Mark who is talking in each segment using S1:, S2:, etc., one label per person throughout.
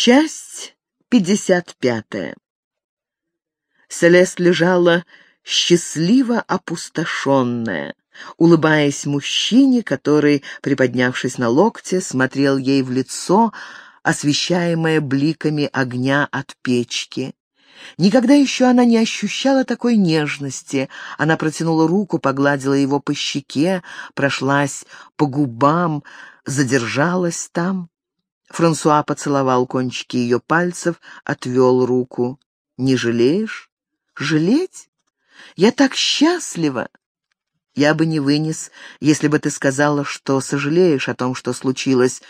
S1: Часть 55. Селест лежала счастливо опустошенная, улыбаясь мужчине, который, приподнявшись на локте, смотрел ей в лицо, освещаемое бликами огня от печки. Никогда еще она не ощущала такой нежности. Она протянула руку, погладила его по щеке, прошлась по губам, задержалась там. Франсуа поцеловал кончики ее пальцев, отвел руку. «Не жалеешь? Жалеть? Я так счастлива!» «Я бы не вынес, если бы ты сказала, что сожалеешь о том, что случилось,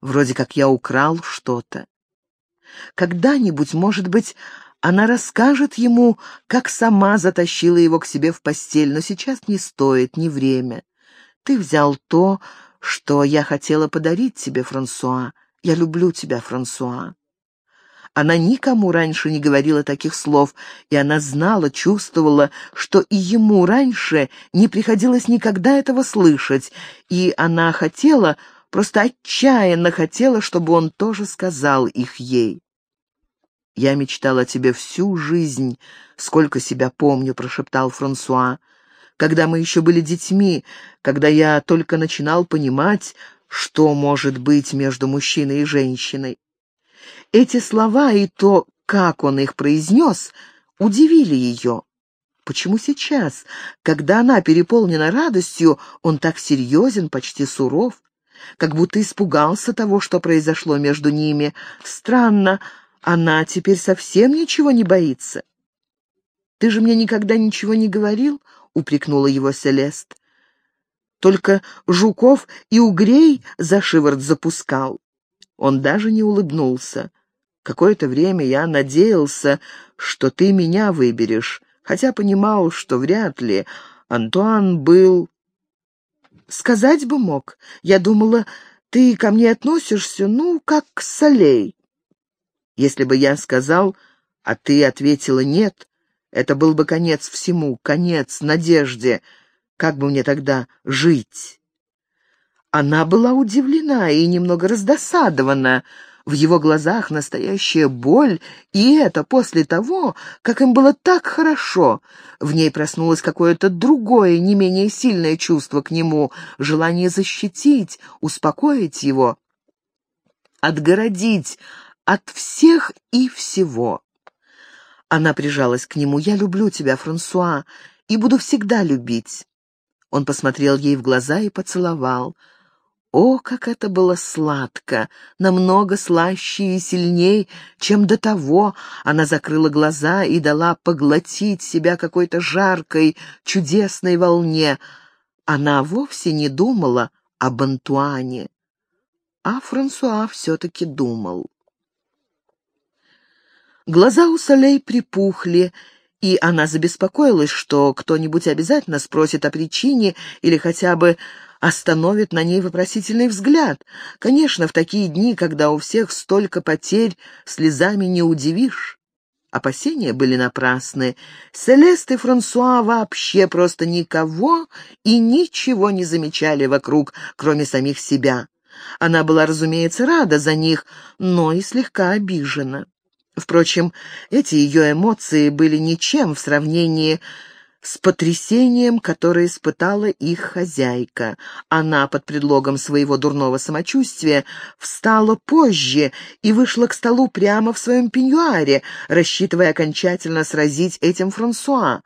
S1: вроде как я украл что-то. Когда-нибудь, может быть, она расскажет ему, как сама затащила его к себе в постель, но сейчас не стоит, не время. Ты взял то, что я хотела подарить тебе, Франсуа. Я люблю тебя, Франсуа». Она никому раньше не говорила таких слов, и она знала, чувствовала, что и ему раньше не приходилось никогда этого слышать, и она хотела, просто отчаянно хотела, чтобы он тоже сказал их ей. «Я мечтала о тебе всю жизнь, сколько себя помню», — прошептал Франсуа. «Когда мы еще были детьми, когда я только начинал понимать, что может быть между мужчиной и женщиной. Эти слова и то, как он их произнес, удивили ее. Почему сейчас, когда она переполнена радостью, он так серьезен, почти суров, как будто испугался того, что произошло между ними? Странно, она теперь совсем ничего не боится. «Ты же мне никогда ничего не говорил?» — упрекнула его Селест. Только жуков и угрей за шиворот запускал. Он даже не улыбнулся. Какое-то время я надеялся, что ты меня выберешь, хотя понимал, что вряд ли. Антуан был... Сказать бы мог. Я думала, ты ко мне относишься, ну, как к солей. Если бы я сказал, а ты ответила «нет», это был бы конец всему, конец надежде. Как бы мне тогда жить? Она была удивлена и немного раздосадована. В его глазах настоящая боль, и это после того, как им было так хорошо. В ней проснулось какое-то другое, не менее сильное чувство к нему, желание защитить, успокоить его, отгородить от всех и всего. Она прижалась к нему. «Я люблю тебя, Франсуа, и буду всегда любить. Он посмотрел ей в глаза и поцеловал. О, как это было сладко! Намного слаще и сильней, чем до того. Она закрыла глаза и дала поглотить себя какой-то жаркой, чудесной волне. Она вовсе не думала об Антуане. А Франсуа все-таки думал. Глаза у Солей припухли, и она забеспокоилась, что кто-нибудь обязательно спросит о причине или хотя бы остановит на ней вопросительный взгляд. Конечно, в такие дни, когда у всех столько потерь, слезами не удивишь. Опасения были напрасны. Селест и Франсуа вообще просто никого и ничего не замечали вокруг, кроме самих себя. Она была, разумеется, рада за них, но и слегка обижена. Впрочем, эти ее эмоции были ничем в сравнении с потрясением, которое испытала их хозяйка. Она под предлогом своего дурного самочувствия встала позже и вышла к столу прямо в своем пеньюаре, рассчитывая окончательно сразить этим Франсуа.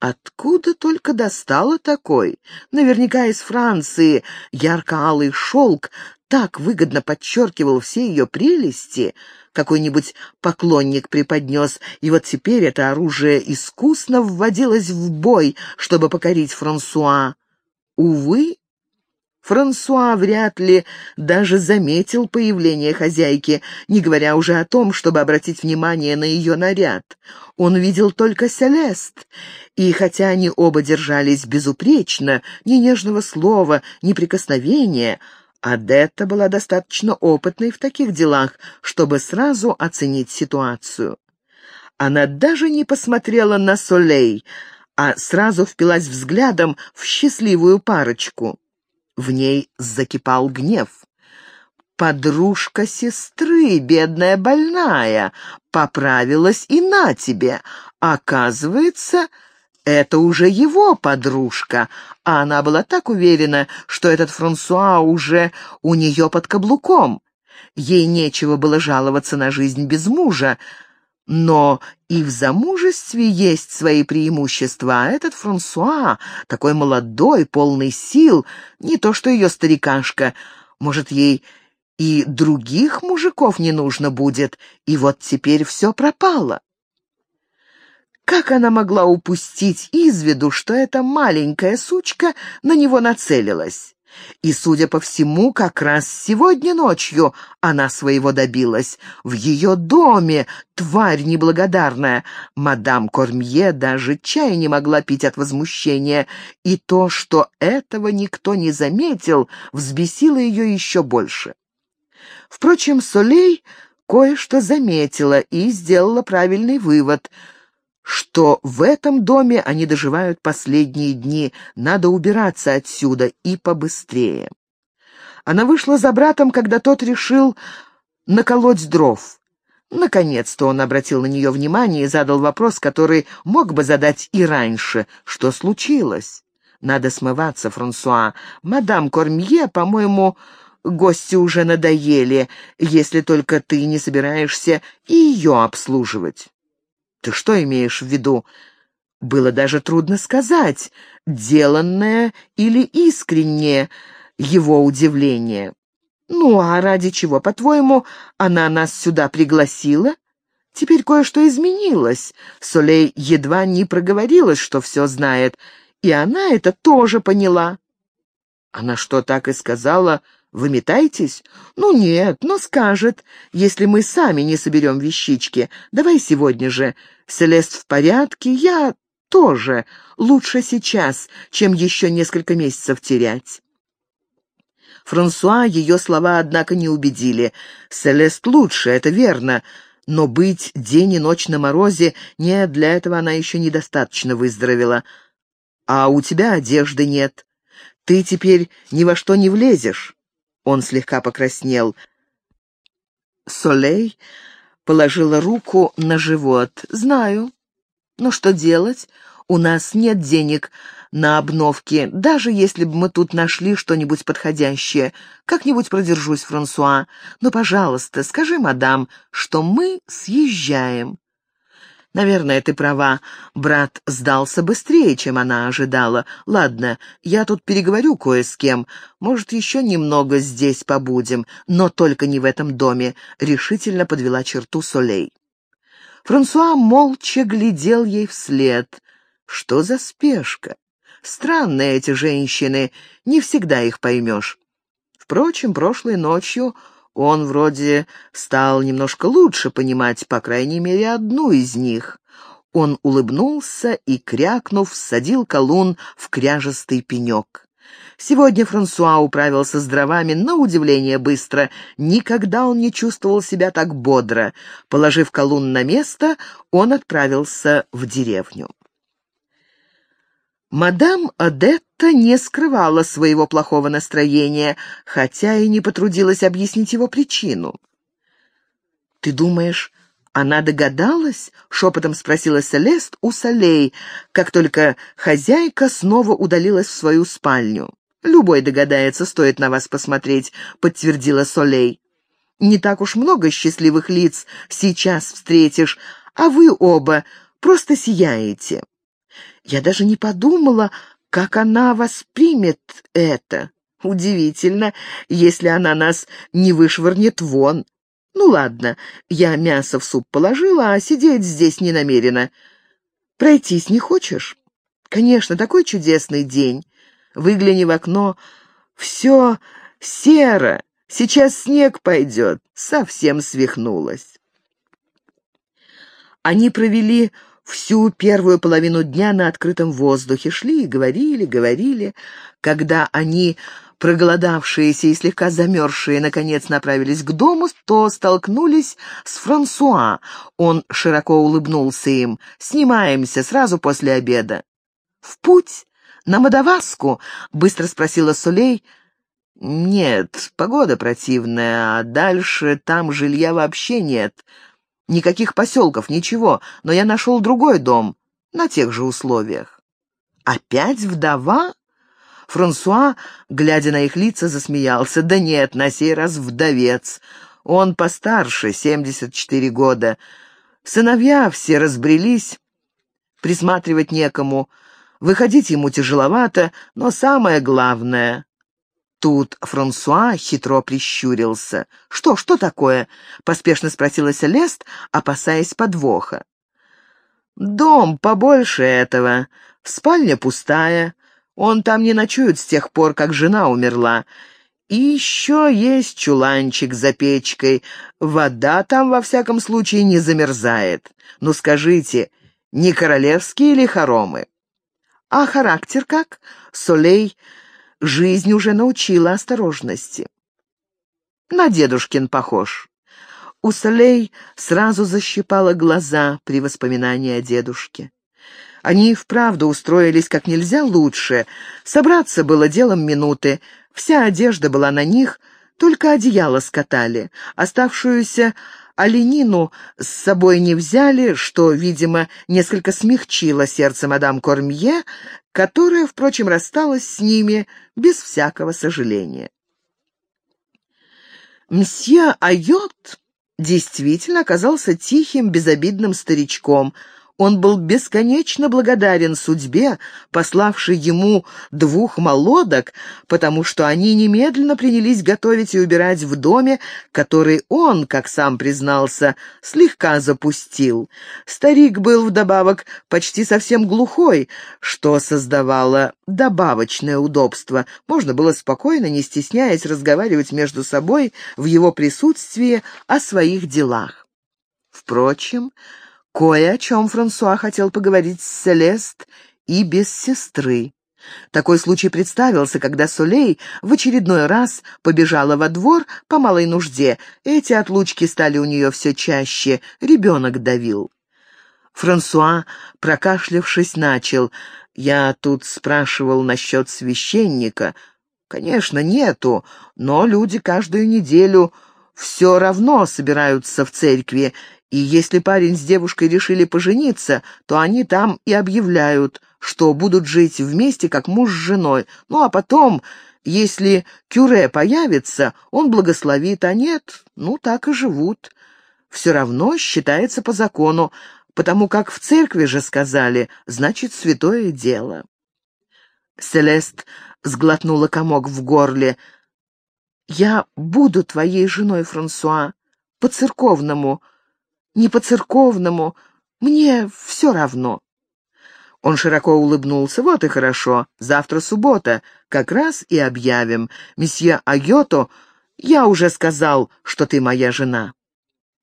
S1: Откуда только достала такой? Наверняка из Франции. Ярко-алый шелк так выгодно подчеркивал все ее прелести — какой-нибудь поклонник преподнес, и вот теперь это оружие искусно вводилось в бой, чтобы покорить Франсуа. Увы, Франсуа вряд ли даже заметил появление хозяйки, не говоря уже о том, чтобы обратить внимание на ее наряд. Он видел только Селест, и хотя они оба держались безупречно, ни нежного слова, ни прикосновения, Адетта была достаточно опытной в таких делах, чтобы сразу оценить ситуацию. Она даже не посмотрела на Солей, а сразу впилась взглядом в счастливую парочку. В ней закипал гнев. подружка сестры, бедная больная, поправилась и на тебе. Оказывается, это уже его подружка, а она была так уверена, что этот Франсуа уже у нее под каблуком. Ей нечего было жаловаться на жизнь без мужа, но и в замужестве есть свои преимущества, а этот Франсуа, такой молодой, полный сил, не то что ее старикашка, может, ей и других мужиков не нужно будет, и вот теперь все пропало. Как она могла упустить из виду, что эта маленькая сучка на него нацелилась? И, судя по всему, как раз сегодня ночью она своего добилась. В ее доме, тварь неблагодарная, мадам Кормье даже чай не могла пить от возмущения, и то, что этого никто не заметил, взбесило ее еще больше. Впрочем, Солей кое-что заметила и сделала правильный вывод — что в этом доме они доживают последние дни, надо убираться отсюда и побыстрее. Она вышла за братом, когда тот решил наколоть дров. Наконец-то он обратил на нее внимание и задал вопрос, который мог бы задать и раньше. Что случилось? Надо смываться, Франсуа. Мадам Кормье, по-моему, гости уже надоели, если только ты не собираешься и ее обслуживать. Ты что имеешь в виду? Было даже трудно сказать, деланное или искреннее его удивление. Ну, а ради чего, по-твоему, она нас сюда пригласила? Теперь кое-что изменилось. Солей едва не проговорилась, что все знает, и она это тоже поняла. Она что, так и сказала, выметайтесь? Ну нет, но скажет, если мы сами не соберем вещички. Давай сегодня же. Селест в порядке, я тоже. Лучше сейчас, чем еще несколько месяцев терять. Франсуа ее слова, однако, не убедили. Селест лучше, это верно, но быть день и ночь на морозе, нет, для этого она еще недостаточно выздоровела. А у тебя одежды нет. Ты теперь ни во что не влезешь. Он слегка покраснел. Солей положила руку на живот. «Знаю. Но что делать? У нас нет денег на обновки, даже если бы мы тут нашли что-нибудь подходящее. Как-нибудь продержусь, Франсуа. Но, пожалуйста, скажи, мадам, что мы съезжаем». Наверное, ты права. Брат сдался быстрее, чем она ожидала. Ладно, я тут переговорю кое с кем. Может, еще немного здесь побудем, но только не в этом доме», — решительно подвела черту Солей. Франсуа молча глядел ей вслед. Что за спешка? Странные эти женщины, не всегда их поймешь. Впрочем, прошлой ночью он вроде стал немножко лучше понимать, по крайней мере, одну из них. Он улыбнулся и, крякнув, садил колун в кряжестый пенек. Сегодня Франсуа управился с дровами на удивление быстро. Никогда он не чувствовал себя так бодро. Положив колун на место, он отправился в деревню. Мадам Адетта не скрывала своего плохого настроения, хотя и не потрудилась объяснить его причину. «Ты думаешь, она догадалась?» — шепотом спросила Селест у Солей, как только хозяйка снова удалилась в свою спальню. «Любой догадается, стоит на вас посмотреть», — подтвердила Солей. «Не так уж много счастливых лиц сейчас встретишь, а вы оба просто сияете». Я даже не подумала, как она воспримет это. Удивительно, если она нас не вышвырнет вон. Ну ладно, я мясо в суп положила, а сидеть здесь не намерена. Пройтись не хочешь? Конечно, такой чудесный день. Выгляни в окно, все серо, сейчас снег пойдет. Совсем свихнулась. Они провели Всю первую половину дня на открытом воздухе шли и говорили, говорили. Когда они, проголодавшиеся и слегка замерзшие, наконец направились к дому, то столкнулись с Франсуа. Он широко улыбнулся им. «Снимаемся сразу после обеда». «В путь? На Мадаваску?» — быстро спросила Сулей. «Нет, погода противная, а дальше там жилья вообще нет. Никаких поселков, ничего, но я нашел другой дом на тех же условиях». «Опять вдова?» Франсуа, глядя на их лица, засмеялся. «Да нет, на сей раз вдовец. Он постарше, 74 года. Сыновья все разбрелись, присматривать некому. Выходить ему тяжеловато, но самое главное...» Тут Франсуа хитро прищурился. «Что, что такое?» — поспешно спросила Селест, опасаясь подвоха. «Дом побольше этого. Спальня пустая. Он там не ночует с тех пор, как жена умерла. И еще есть чуланчик за печкой. Вода там, во всяком случае, не замерзает. Ну скажите, не королевские ли хоромы? А характер как? Солей жизнь уже научила осторожности. На дедушкин похож. У Солей сразу защипала глаза при воспоминании о дедушке. Они вправду устроились как нельзя лучше. Собраться было делом минуты. Вся одежда была на них, только одеяло скатали. Оставшуюся оленину с собой не взяли, что, видимо, несколько смягчило сердце мадам Кормье, которая, впрочем, рассталась с ними без всякого сожаления. Мсье Айот действительно оказался тихим, безобидным старичком — он был бесконечно благодарен судьбе, пославшей ему двух молодок, потому что они немедленно принялись готовить и убирать в доме, который он, как сам признался, слегка запустил. Старик был вдобавок почти совсем глухой, что создавало добавочное удобство. Можно было спокойно, не стесняясь, разговаривать между собой в его присутствии о своих делах. Впрочем, Кое о чем Франсуа хотел поговорить с Селест и без сестры. Такой случай представился, когда Солей в очередной раз побежала во двор по малой нужде. Эти отлучки стали у нее все чаще, ребенок давил. Франсуа, прокашлявшись, начал. «Я тут спрашивал насчет священника. Конечно, нету, но люди каждую неделю все равно собираются в церкви, и если парень с девушкой решили пожениться, то они там и объявляют, что будут жить вместе, как муж с женой. Ну а потом, если кюре появится, он благословит, а нет, ну так и живут. Все равно считается по закону, потому как в церкви же сказали, значит, святое дело. Селест сглотнула комок в горле. «Я буду твоей женой, Франсуа, по-церковному», не по-церковному. Мне все равно». Он широко улыбнулся. «Вот и хорошо. Завтра суббота. Как раз и объявим. Месье Айото, я уже сказал, что ты моя жена».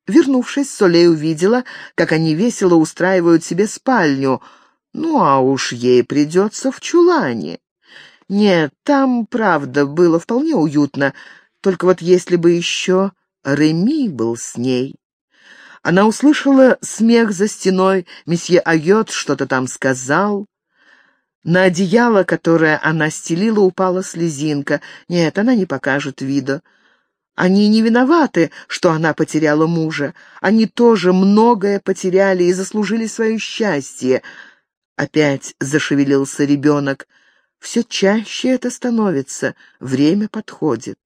S1: Вернувшись, Солей увидела, как они весело устраивают себе спальню. Ну, а уж ей придется в чулане. Нет, там, правда, было вполне уютно, только вот если бы еще Реми был с ней. Она услышала смех за стеной, месье Айот что-то там сказал. На одеяло, которое она стелила, упала слезинка. Нет, она не покажет вида. Они не виноваты, что она потеряла мужа. Они тоже многое потеряли и заслужили свое счастье. Опять зашевелился ребенок. Все чаще это становится, время подходит.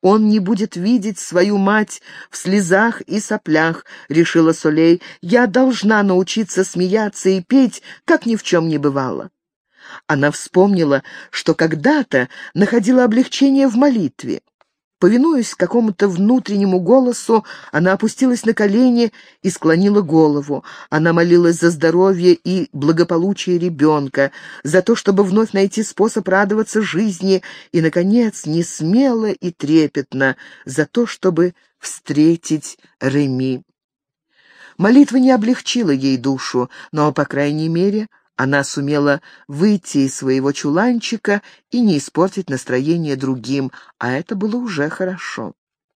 S1: Он не будет видеть свою мать в слезах и соплях, решила Солей. Я должна научиться смеяться и петь, как ни в чем не бывало. Она вспомнила, что когда-то находила облегчение в молитве. Повинуясь какому-то внутреннему голосу, она опустилась на колени и склонила голову. Она молилась за здоровье и благополучие ребенка, за то, чтобы вновь найти способ радоваться жизни, и, наконец, не смело и трепетно, за то, чтобы встретить Реми. Молитва не облегчила ей душу, но, по крайней мере, она сумела выйти из своего чуланчика и не испортить настроение другим, а это было уже хорошо.